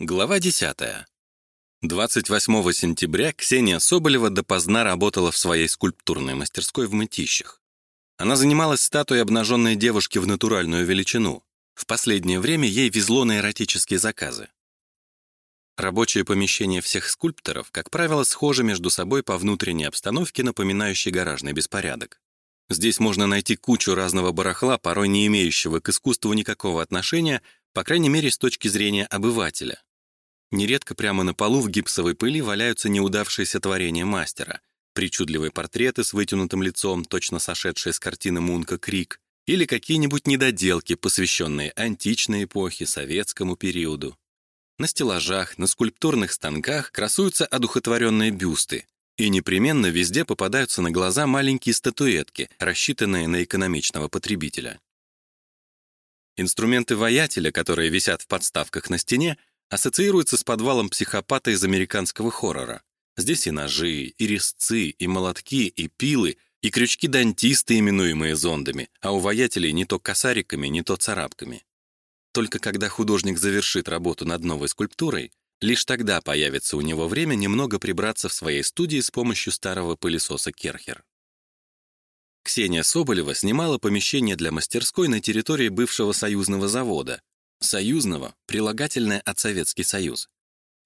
Глава 10. 28 сентября Ксения Соболева допоздна работала в своей скульптурной мастерской в Мытищах. Она занималась статуей обнаженной девушки в натуральную величину. В последнее время ей везло на эротические заказы. Рабочие помещения всех скульпторов, как правило, схожи между собой по внутренней обстановке, напоминающей гаражный беспорядок. Здесь можно найти кучу разного барахла, порой не имеющего к искусству никакого отношения, по крайней мере, с точки зрения обывателя. Нередко прямо на полу в гипсовой пыли валяются неудавшиеся творения мастера, причудливые портреты с вытянутым лицом, точно сошедшие с картины Мунка «Крик», или какие-нибудь недоделки, посвященные античной эпохе, советскому периоду. На стеллажах, на скульптурных станках красуются одухотворенные бюсты, и непременно везде попадаются на глаза маленькие статуэтки, рассчитанные на экономичного потребителя. Инструменты воятеля, которые висят в подставках на стене, ассоциируется с подвалом психопата из американского хоррора. Здесь и ножи, и резцы, и молотки, и пилы, и крючки-дантисты, именуемые зондами, а у воятелей не то косариками, не то царапками. Только когда художник завершит работу над новой скульптурой, лишь тогда появится у него время немного прибраться в своей студии с помощью старого пылесоса Керхер. Ксения Соболева снимала помещение для мастерской на территории бывшего союзного завода, Союзного — прилагательное от Советский Союз.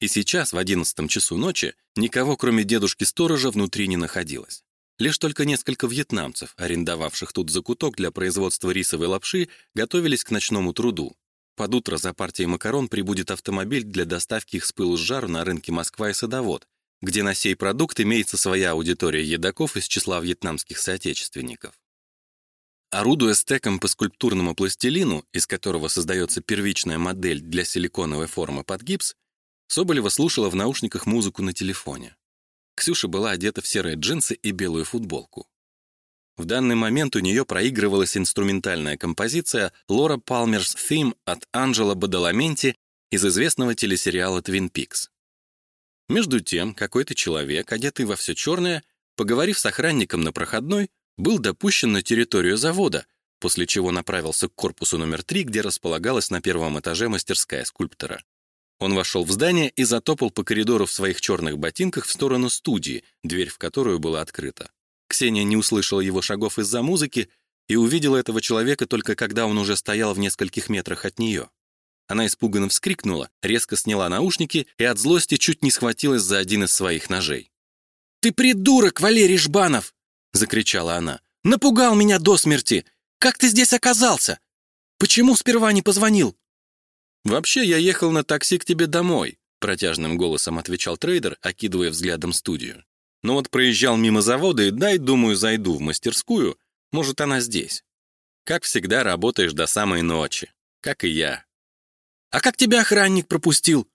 И сейчас, в одиннадцатом часу ночи, никого, кроме дедушки-сторожа, внутри не находилось. Лишь только несколько вьетнамцев, арендовавших тут закуток для производства рисовой лапши, готовились к ночному труду. Под утро за партией макарон прибудет автомобиль для доставки их с пылу с жару на рынке Москва и Садовод, где на сей продукт имеется своя аудитория едоков из числа вьетнамских соотечественников. Орудуя стеком по скульптурному пластилину, из которого создается первичная модель для силиконовой формы под гипс, Соболева слушала в наушниках музыку на телефоне. Ксюша была одета в серые джинсы и белую футболку. В данный момент у нее проигрывалась инструментальная композиция Лора Палмерс Theme от Анджела Бадаламенти из известного телесериала Twin Peaks. Между тем, какой-то человек, одетый во все черное, поговорив с охранником на проходной, был допущен на территорию завода, после чего направился к корпусу номер 3, где располагалась на первом этаже мастерская скульптора. Он вошел в здание и затопал по коридору в своих черных ботинках в сторону студии, дверь в которую была открыта. Ксения не услышала его шагов из-за музыки и увидела этого человека только когда он уже стоял в нескольких метрах от нее. Она испуганно вскрикнула, резко сняла наушники и от злости чуть не схватилась за один из своих ножей. «Ты придурок, Валерий Жбанов!» — закричала она. «Напугал меня до смерти! Как ты здесь оказался? Почему сперва не позвонил?» «Вообще, я ехал на такси к тебе домой», — протяжным голосом отвечал трейдер, окидывая взглядом студию. «Но вот проезжал мимо завода и дай, думаю, зайду в мастерскую. Может, она здесь. Как всегда, работаешь до самой ночи. Как и я». «А как тебя охранник пропустил?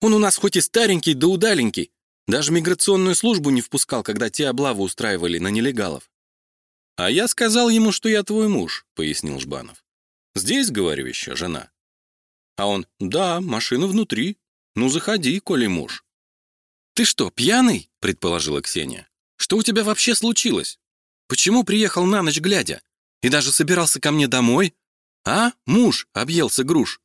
Он у нас хоть и старенький, да удаленький, даже миграционную службу не впускал, когда те облавы устраивали на нелегалов. «А я сказал ему, что я твой муж», — пояснил Жбанов. «Здесь, говорю, еще жена». А он, «Да, машина внутри. Ну, заходи, коли муж». «Ты что, пьяный?» — предположила Ксения. «Что у тебя вообще случилось? Почему приехал на ночь глядя? И даже собирался ко мне домой? А, муж, объелся груш».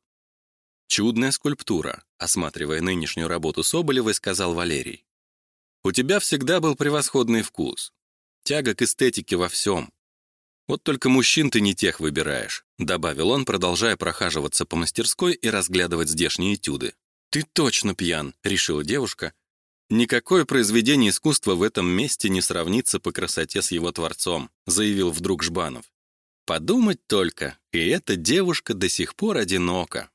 «Чудная скульптура», — осматривая нынешнюю работу Соболевой, сказал Валерий. У тебя всегда был превосходный вкус. Тяга к эстетике во всем. Вот только мужчин ты не тех выбираешь», — добавил он, продолжая прохаживаться по мастерской и разглядывать здешние этюды. «Ты точно пьян», — решила девушка. «Никакое произведение искусства в этом месте не сравнится по красоте с его творцом», — заявил вдруг Жбанов. «Подумать только, и эта девушка до сих пор одинока».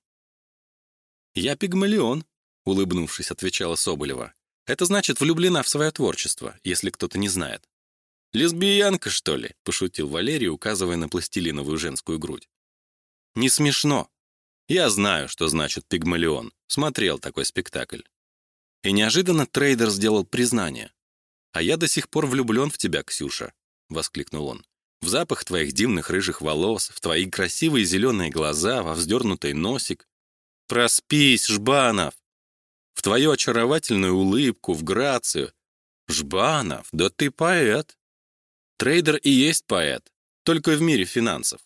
«Я пигмалион», — улыбнувшись, отвечала Соболева. Это значит влюблена в свое творчество, если кто-то не знает. «Лесбиянка, что ли?» — пошутил Валерий, указывая на пластилиновую женскую грудь. «Не смешно. Я знаю, что значит пигмалион. Смотрел такой спектакль». И неожиданно трейдер сделал признание. «А я до сих пор влюблен в тебя, Ксюша», — воскликнул он. «В запах твоих дивных рыжих волос, в твои красивые зеленые глаза, во вздернутый носик. Проспись, Жбанов!» В твою очаровательную улыбку, в грацию. Жбанов, да ты поэт. Трейдер и есть поэт, только в мире финансов.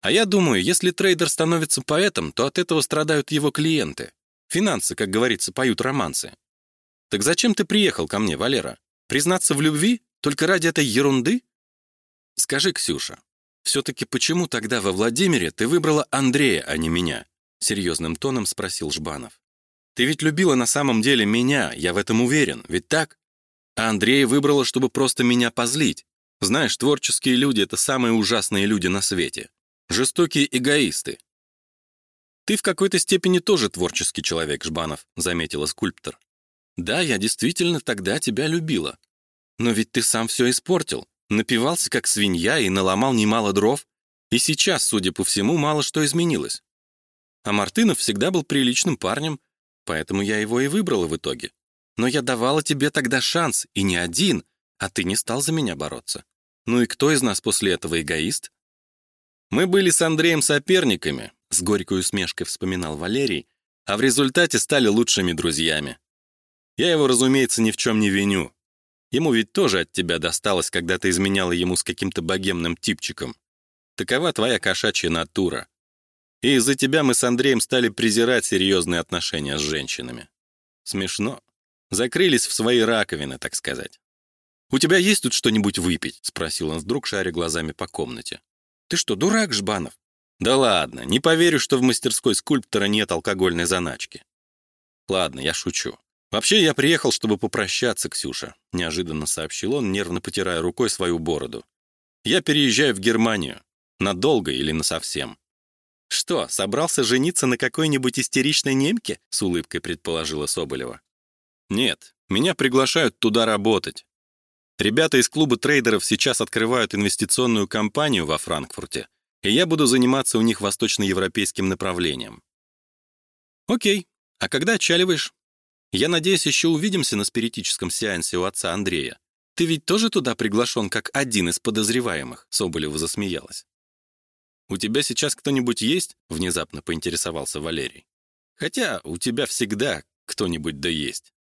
А я думаю, если трейдер становится поэтом, то от этого страдают его клиенты. Финансы, как говорится, поют романсы. Так зачем ты приехал ко мне, Валера? Признаться в любви? Только ради этой ерунды? Скажи, Ксюша, все-таки почему тогда во Владимире ты выбрала Андрея, а не меня? Серьезным тоном спросил Жбанов. Ты ведь любила на самом деле меня, я в этом уверен, ведь так? А Андрея выбрала, чтобы просто меня позлить. Знаешь, творческие люди — это самые ужасные люди на свете. Жестокие эгоисты. «Ты в какой-то степени тоже творческий человек, Жбанов», — заметила скульптор. «Да, я действительно тогда тебя любила. Но ведь ты сам все испортил, напивался как свинья и наломал немало дров. И сейчас, судя по всему, мало что изменилось. А Мартынов всегда был приличным парнем, поэтому я его и выбрала в итоге. Но я давала тебе тогда шанс, и не один, а ты не стал за меня бороться. Ну и кто из нас после этого эгоист? Мы были с Андреем соперниками, с горькой усмешкой вспоминал Валерий, а в результате стали лучшими друзьями. Я его, разумеется, ни в чем не виню. Ему ведь тоже от тебя досталось, когда ты изменяла ему с каким-то богемным типчиком. Такова твоя кошачья натура. И из-за тебя мы с Андреем стали презирать серьезные отношения с женщинами. Смешно. Закрылись в свои раковины, так сказать. «У тебя есть тут что-нибудь выпить?» — спросил он вдруг, шаря глазами по комнате. «Ты что, дурак, Жбанов?» «Да ладно, не поверю, что в мастерской скульптора нет алкогольной заначки». «Ладно, я шучу. Вообще, я приехал, чтобы попрощаться, Ксюша», — неожиданно сообщил он, нервно потирая рукой свою бороду. «Я переезжаю в Германию. Надолго или насовсем». «Что, собрался жениться на какой-нибудь истеричной немке?» — с улыбкой предположила Соболева. «Нет, меня приглашают туда работать. Ребята из клуба трейдеров сейчас открывают инвестиционную компанию во Франкфурте, и я буду заниматься у них восточноевропейским направлением». «Окей. А когда отчаливаешь?» «Я надеюсь, еще увидимся на спиритическом сеансе у отца Андрея. Ты ведь тоже туда приглашен как один из подозреваемых?» Соболева засмеялась. «У тебя сейчас кто-нибудь есть?» — внезапно поинтересовался Валерий. «Хотя у тебя всегда кто-нибудь да есть.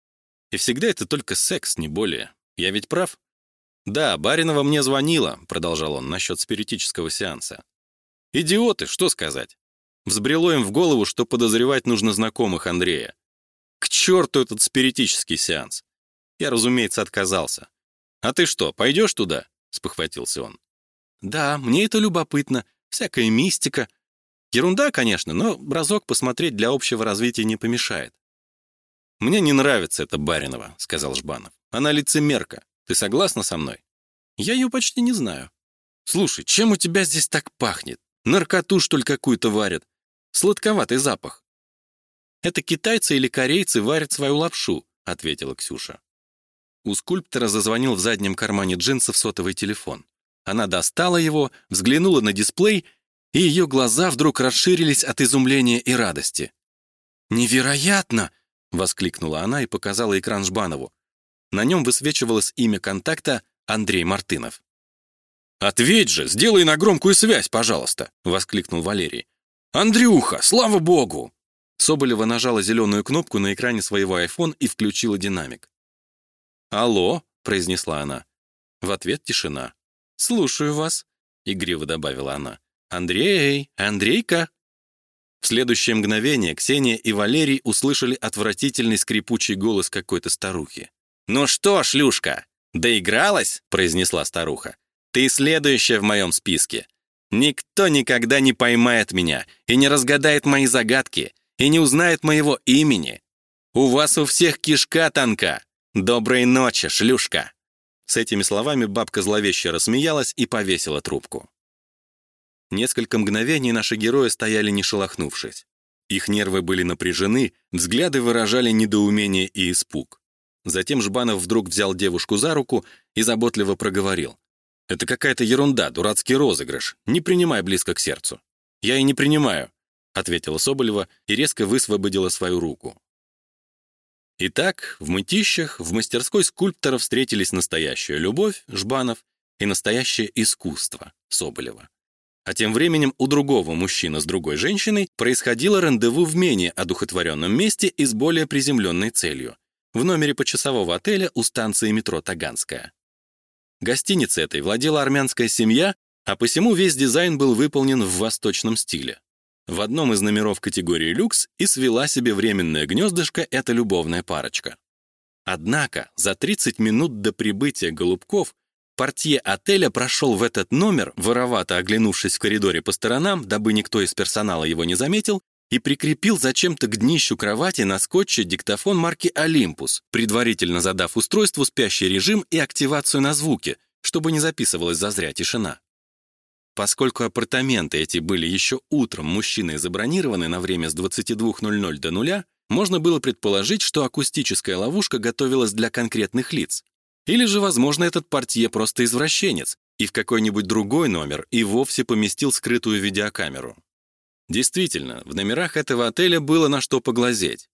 И всегда это только секс, не более. Я ведь прав?» «Да, Баринова мне звонила», — продолжал он, насчет спиритического сеанса. «Идиоты, что сказать? Взбрело им в голову, что подозревать нужно знакомых Андрея. К черту этот спиритический сеанс. Я, разумеется, отказался. «А ты что, пойдешь туда?» — спохватился он. «Да, мне это любопытно. Всякая мистика. Ерунда, конечно, но разок посмотреть для общего развития не помешает». «Мне не нравится эта Баринова», — сказал Жбанов. «Она лицемерка. Ты согласна со мной?» «Я ее почти не знаю». «Слушай, чем у тебя здесь так пахнет? Наркоту, что ли, какую-то варят? Сладковатый запах». «Это китайцы или корейцы варят свою лапшу», — ответила Ксюша. У скульптора зазвонил в заднем кармане джинсов сотовый телефон. Она достала его, взглянула на дисплей, и ее глаза вдруг расширились от изумления и радости. «Невероятно!» — воскликнула она и показала экран Жбанову. На нем высвечивалось имя контакта Андрей Мартынов. «Ответь же, сделай на громкую связь, пожалуйста!» — воскликнул Валерий. «Андрюха, слава богу!» Соболева нажала зеленую кнопку на экране своего iPhone и включила динамик. «Алло», — произнесла она. В ответ тишина. «Слушаю вас», — игриво добавила она. «Андрей, Андрейка». В следующее мгновение Ксения и Валерий услышали отвратительный скрипучий голос какой-то старухи. «Ну что, шлюшка, доигралась?» — произнесла старуха. «Ты следующая в моем списке. Никто никогда не поймает меня и не разгадает мои загадки, и не узнает моего имени. У вас у всех кишка тонка. Доброй ночи, шлюшка!» С этими словами бабка зловеще рассмеялась и повесила трубку. Несколько мгновений наши герои стояли не шелохнувшись. Их нервы были напряжены, взгляды выражали недоумение и испуг. Затем Жбанов вдруг взял девушку за руку и заботливо проговорил. «Это какая-то ерунда, дурацкий розыгрыш. Не принимай близко к сердцу». «Я и не принимаю ответила Соболева и резко высвободила свою руку. Итак, в мытищах в мастерской скульптора встретились настоящая любовь, Жбанов, и настоящее искусство, Соболева. А тем временем у другого мужчины с другой женщиной происходило рандеву в менее одухотворенном месте и с более приземленной целью — в номере почасового отеля у станции метро Таганская. Гостиницей этой владела армянская семья, а посему весь дизайн был выполнен в восточном стиле. В одном из номеров категории люкс и свела себе временное гнездышко эта любовная парочка. Однако за 30 минут до прибытия Голубков портье отеля прошел в этот номер, воровато оглянувшись в коридоре по сторонам, дабы никто из персонала его не заметил, и прикрепил зачем-то к днищу кровати на скотче диктофон марки «Олимпус», предварительно задав устройству спящий режим и активацию на звуки, чтобы не записывалась зазря тишина. Поскольку апартаменты эти были еще утром мужчиной забронированы на время с 22.00 до нуля, можно было предположить, что акустическая ловушка готовилась для конкретных лиц. Или же, возможно, этот портье просто извращенец и в какой-нибудь другой номер и вовсе поместил скрытую видеокамеру. Действительно, в номерах этого отеля было на что поглазеть.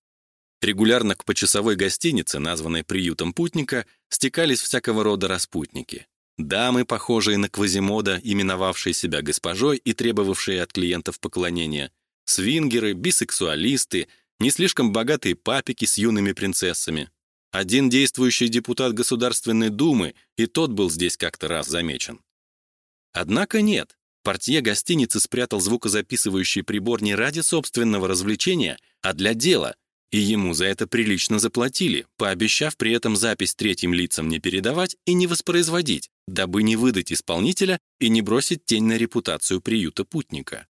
Регулярно к почасовой гостинице, названной приютом путника, стекались всякого рода распутники. Дамы, похожие на Квазимода, именовавшие себя госпожой и требовавшие от клиентов поклонения, свингеры, бисексуалисты, не слишком богатые папики с юными принцессами. Один действующий депутат Государственной Думы, и тот был здесь как-то раз замечен. Однако нет, Портье гостиницы спрятал звукозаписывающий прибор не ради собственного развлечения, а для дела, и ему за это прилично заплатили, пообещав при этом запись третьим лицам не передавать и не воспроизводить, дабы не выдать исполнителя и не бросить тень на репутацию приюта путника.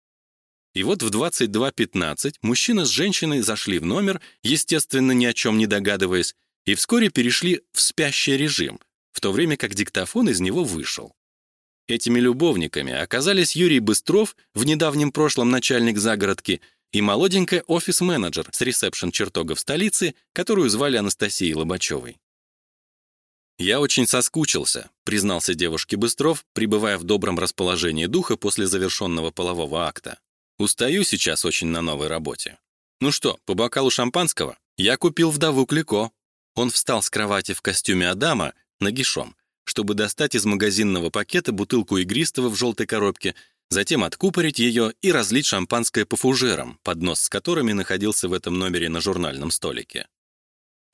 И вот в 22.15 мужчина с женщиной зашли в номер, естественно, ни о чем не догадываясь, и вскоре перешли в спящий режим, в то время как диктофон из него вышел. Этими любовниками оказались Юрий Быстров, в недавнем прошлом начальник загородки, и молоденькая офис-менеджер с ресепшн чертогов столицы, которую звали Анастасией Лобачевой. «Я очень соскучился», — признался девушке Быстров, пребывая в добром расположении духа после завершенного полового акта. «Устаю сейчас очень на новой работе. Ну что, по бокалу шампанского? Я купил вдову Клико». Он встал с кровати в костюме Адама, нагишом, чтобы достать из магазинного пакета бутылку игристого в желтой коробке, затем откупорить ее и разлить шампанское по фужерам, поднос с которыми находился в этом номере на журнальном столике.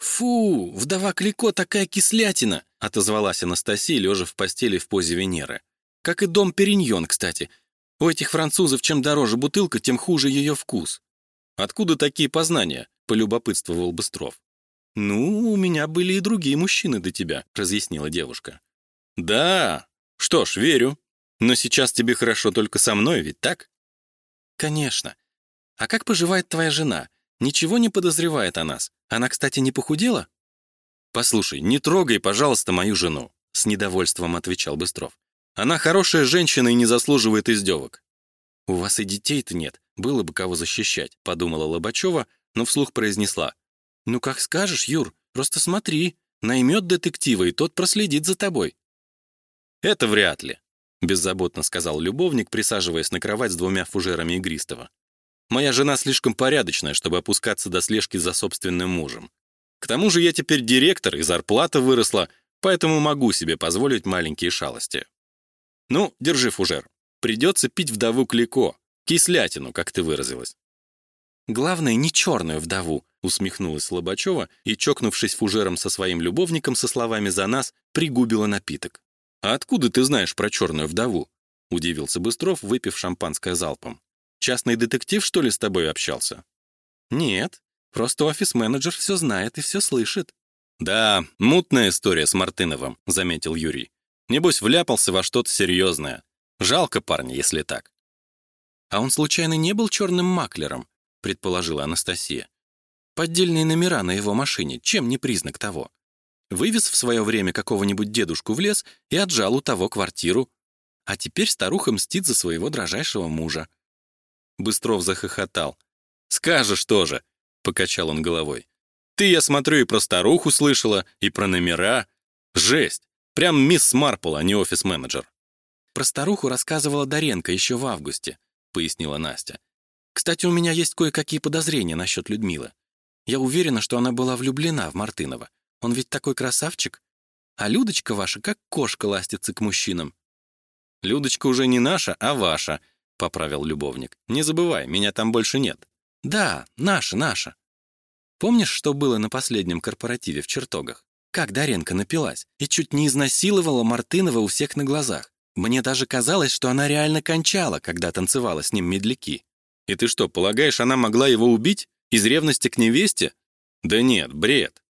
«Фу, вдова Клико такая кислятина!» — отозвалась Анастасия, лежа в постели в позе Венеры. «Как и дом Периньон, кстати. У этих французов чем дороже бутылка, тем хуже ее вкус». «Откуда такие познания?» — полюбопытствовал Быстров. «Ну, у меня были и другие мужчины до тебя», — разъяснила девушка. «Да, что ж, верю. Но сейчас тебе хорошо только со мной, ведь так?» «Конечно. А как поживает твоя жена? Ничего не подозревает о нас. Она, кстати, не похудела?» «Послушай, не трогай, пожалуйста, мою жену», — с недовольством отвечал Быстров. «Она хорошая женщина и не заслуживает издевок». «У вас и детей-то нет, было бы кого защищать», — подумала Лобачева, но вслух произнесла. «Ну, как скажешь, Юр, просто смотри. Наймет детектива, и тот проследит за тобой». «Это вряд ли», — беззаботно сказал любовник, присаживаясь на кровать с двумя фужерами игристого. «Моя жена слишком порядочная, чтобы опускаться до слежки за собственным мужем. К тому же я теперь директор, и зарплата выросла, поэтому могу себе позволить маленькие шалости. Ну, держи фужер. Придется пить вдову Клико, кислятину, как ты выразилась. Главное, не черную вдову, усмехнулась Лобачева и, чокнувшись фужером со своим любовником со словами «за нас», пригубила напиток. «А откуда ты знаешь про черную вдову?» — удивился Быстров, выпив шампанское залпом. «Частный детектив, что ли, с тобой общался?» «Нет, просто офис-менеджер все знает и все слышит». «Да, мутная история с Мартыновым», — заметил Юрий. «Небось, вляпался во что-то серьезное. Жалко парня, если так». «А он случайно не был черным маклером?» — предположила Анастасия. Поддельные номера на его машине, чем не признак того? Вывез в свое время какого-нибудь дедушку в лес и отжал у того квартиру. А теперь старуха мстит за своего дрожайшего мужа. Быстров захохотал. «Скажешь тоже», — покачал он головой. «Ты, я смотрю, и про старуху слышала, и про номера. Жесть! Прям мисс Марпл, а не офис-менеджер». «Про старуху рассказывала Доренко еще в августе», — пояснила Настя. «Кстати, у меня есть кое-какие подозрения насчет Людмилы. Я уверена, что она была влюблена в Мартынова. Он ведь такой красавчик. А Людочка ваша как кошка ластится к мужчинам. Людочка уже не наша, а ваша, поправил любовник. Не забывай, меня там больше нет. Да, наша, наша. Помнишь, что было на последнем корпоративе в чертогах? Как Даренко напилась и чуть не изнасиловала Мартынова у всех на глазах. Мне даже казалось, что она реально кончала, когда танцевала с ним медляки. И ты что, полагаешь, она могла его убить? Из ревности к невесте? Да нет, бред.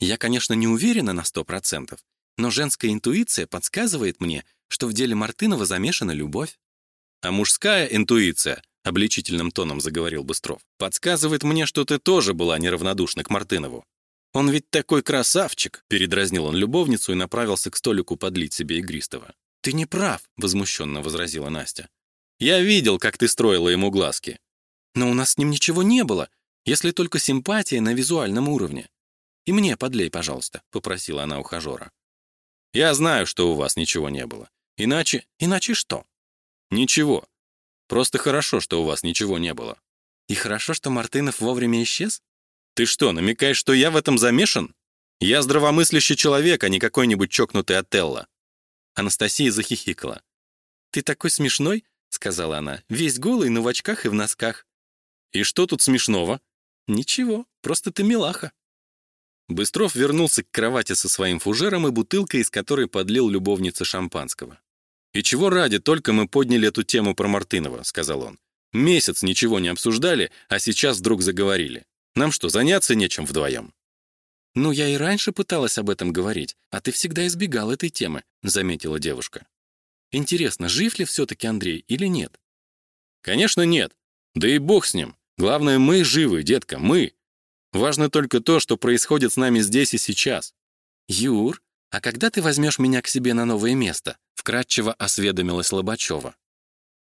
Я, конечно, не уверена на сто процентов, но женская интуиция подсказывает мне, что в деле Мартынова замешана любовь. А мужская интуиция, обличительным тоном заговорил Быстров, подсказывает мне, что ты тоже была неравнодушна к Мартынову. Он ведь такой красавчик, передразнил он любовницу и направился к столику подлить себе игристого. Ты не прав, возмущенно возразила Настя. Я видел, как ты строила ему глазки. Но у нас с ним ничего не было, если только симпатия на визуальном уровне. И мне подлей, пожалуйста, попросила она ухажера. Я знаю, что у вас ничего не было. Иначе... Иначе что? Ничего. Просто хорошо, что у вас ничего не было. И хорошо, что Мартынов вовремя исчез? Ты что, намекаешь, что я в этом замешан? Я здравомыслящий человек, а не какой-нибудь чокнутый Отелло. Анастасия захихикала. «Ты такой смешной», — сказала она, «весь голый, но в очках и в носках». «И что тут смешного?» «Ничего, просто ты милаха». Быстров вернулся к кровати со своим фужером и бутылкой, из которой подлил любовнице шампанского. «И чего ради только мы подняли эту тему про Мартынова», — сказал он. «Месяц ничего не обсуждали, а сейчас вдруг заговорили. Нам что, заняться нечем вдвоем?» «Ну, я и раньше пыталась об этом говорить, а ты всегда избегал этой темы», — заметила девушка. «Интересно, жив ли все-таки Андрей или нет?» «Конечно нет. Да и бог с ним. Главное, мы живы, детка, мы. Важно только то, что происходит с нами здесь и сейчас». «Юр, а когда ты возьмешь меня к себе на новое место?» — вкратчиво осведомилась Лобачева.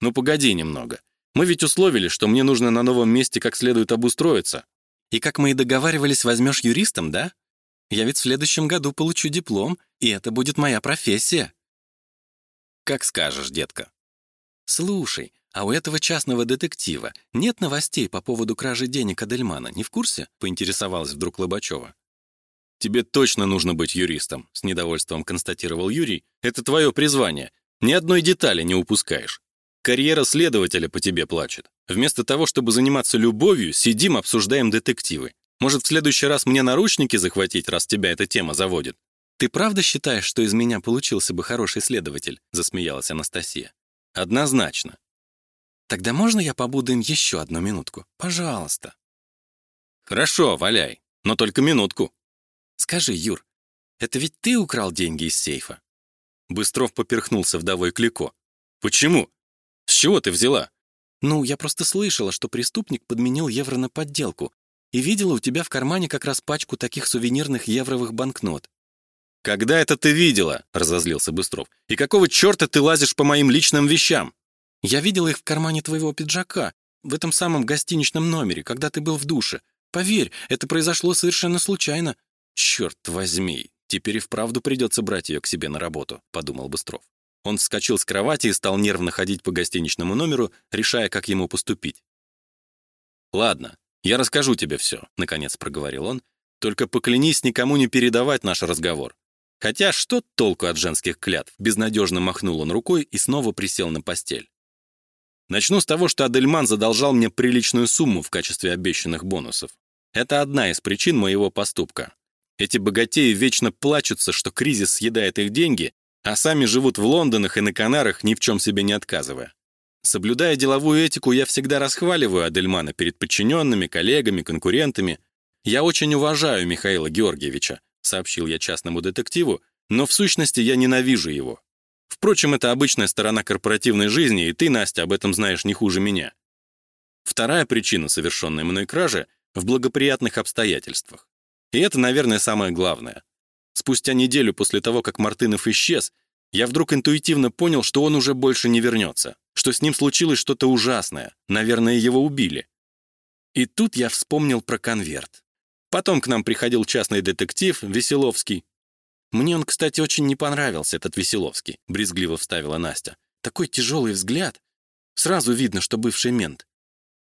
«Ну, погоди немного. Мы ведь условили, что мне нужно на новом месте как следует обустроиться. И как мы и договаривались, возьмешь юристом, да? Я ведь в следующем году получу диплом, и это будет моя профессия. Как скажешь, детка. Слушай, а у этого частного детектива нет новостей по поводу кражи денег Адельмана, не в курсе? Поинтересовалась вдруг Лобачева. Тебе точно нужно быть юристом, с недовольством констатировал Юрий. Это твое призвание. Ни одной детали не упускаешь. Карьера следователя по тебе плачет. Вместо того, чтобы заниматься любовью, сидим, обсуждаем детективы. Может, в следующий раз мне наручники захватить, раз тебя эта тема заводит? Ты правда считаешь, что из меня получился бы хороший следователь? засмеялась Анастасия. Однозначно. Тогда можно я побуду им еще одну минутку? Пожалуйста. Хорошо, валяй, но только минутку. Скажи, Юр, это ведь ты украл деньги из сейфа? Быстров поперхнулся вдовой Клико. Почему? С чего ты взяла? Ну, я просто слышала, что преступник подменил евро на подделку и видела у тебя в кармане как раз пачку таких сувенирных евровых банкнот. «Когда это ты видела?» — разозлился Быстров. «И какого черта ты лазишь по моим личным вещам?» «Я видела их в кармане твоего пиджака, в этом самом гостиничном номере, когда ты был в душе. Поверь, это произошло совершенно случайно». «Черт возьми, теперь и вправду придется брать ее к себе на работу», — подумал Быстров. Он вскочил с кровати и стал нервно ходить по гостиничному номеру, решая, как ему поступить. «Ладно, я расскажу тебе все», — наконец проговорил он. «Только поклянись никому не передавать наш разговор». Хотя что толку от женских клятв? Безнадежно махнул он рукой и снова присел на постель. Начну с того, что Адельман задолжал мне приличную сумму в качестве обещанных бонусов. Это одна из причин моего поступка. Эти богатеи вечно плачутся, что кризис съедает их деньги, а сами живут в Лондонах и на Канарах, ни в чем себе не отказывая. Соблюдая деловую этику, я всегда расхваливаю Адельмана перед подчиненными, коллегами, конкурентами. «Я очень уважаю Михаила Георгиевича», — сообщил я частному детективу, «но в сущности я ненавижу его. Впрочем, это обычная сторона корпоративной жизни, и ты, Настя, об этом знаешь не хуже меня». Вторая причина совершенной мной кражи — в благоприятных обстоятельствах. И это, наверное, самое главное. Спустя неделю после того, как Мартынов исчез, я вдруг интуитивно понял, что он уже больше не вернется, что с ним случилось что-то ужасное, наверное, его убили. И тут я вспомнил про конверт. Потом к нам приходил частный детектив Веселовский. Мне он, кстати, очень не понравился, этот Веселовский, брезгливо вставила Настя. Такой тяжелый взгляд. Сразу видно, что бывший мент.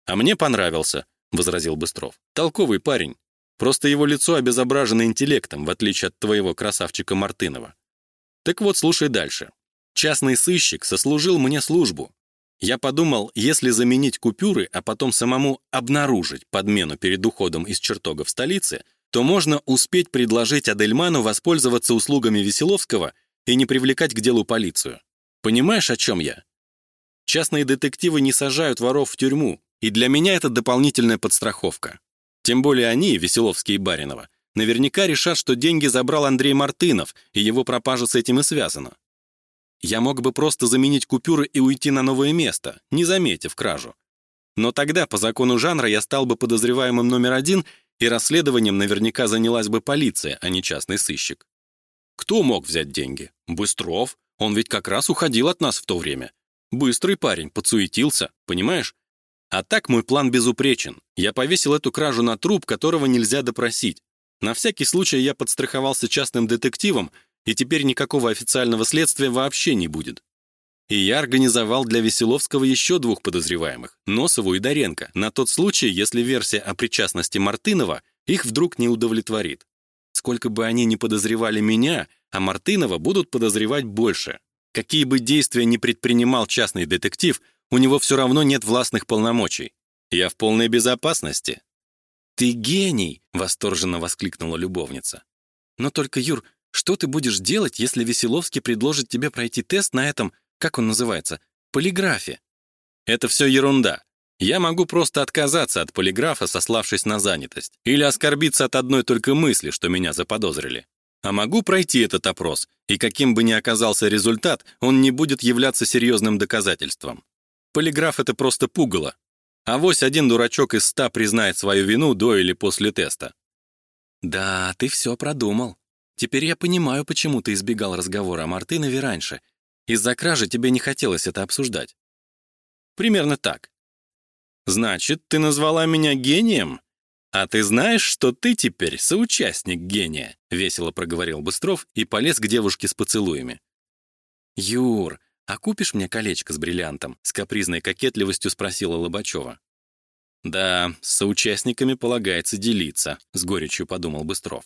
А мне понравился, возразил Быстров. Толковый парень. Просто его лицо обезображено интеллектом, в отличие от твоего красавчика Мартынова. Так вот, слушай дальше. Частный сыщик сослужил мне службу. Я подумал, если заменить купюры, а потом самому обнаружить подмену перед уходом из чертогов столицы, то можно успеть предложить Адельману воспользоваться услугами Веселовского и не привлекать к делу полицию. Понимаешь, о чем я? Частные детективы не сажают воров в тюрьму, И для меня это дополнительная подстраховка. Тем более они, Веселовский и Баринова, наверняка решат, что деньги забрал Андрей Мартынов, и его пропажа с этим и связана. Я мог бы просто заменить купюры и уйти на новое место, не заметив кражу. Но тогда, по закону жанра, я стал бы подозреваемым номер один, и расследованием наверняка занялась бы полиция, а не частный сыщик. Кто мог взять деньги? Быстров. Он ведь как раз уходил от нас в то время. Быстрый парень, подсуетился, понимаешь? А так мой план безупречен. Я повесил эту кражу на труп, которого нельзя допросить. На всякий случай я подстраховался частным детективом, и теперь никакого официального следствия вообще не будет. И я организовал для Веселовского еще двух подозреваемых, Носову и Доренко, на тот случай, если версия о причастности Мартынова их вдруг не удовлетворит. Сколько бы они ни подозревали меня, а Мартынова будут подозревать больше. Какие бы действия ни предпринимал частный детектив, у него все равно нет властных полномочий. Я в полной безопасности. «Ты гений!» — восторженно воскликнула любовница. «Но только, Юр, что ты будешь делать, если Веселовский предложит тебе пройти тест на этом, как он называется, полиграфе?» «Это все ерунда. Я могу просто отказаться от полиграфа, сославшись на занятость, или оскорбиться от одной только мысли, что меня заподозрили. А могу пройти этот опрос, и каким бы ни оказался результат, он не будет являться серьезным доказательством. Полиграф — это просто пугало. А вось один дурачок из ста признает свою вину до или после теста. Да, ты все продумал. Теперь я понимаю, почему ты избегал разговора о Мартынове раньше. Из-за кражи тебе не хотелось это обсуждать. Примерно так. Значит, ты назвала меня гением? А ты знаешь, что ты теперь соучастник гения? Весело проговорил Быстров и полез к девушке с поцелуями. Юр, «А купишь мне колечко с бриллиантом?» — с капризной кокетливостью спросила Лобачева. «Да, с соучастниками полагается делиться», — с горечью подумал Быстров.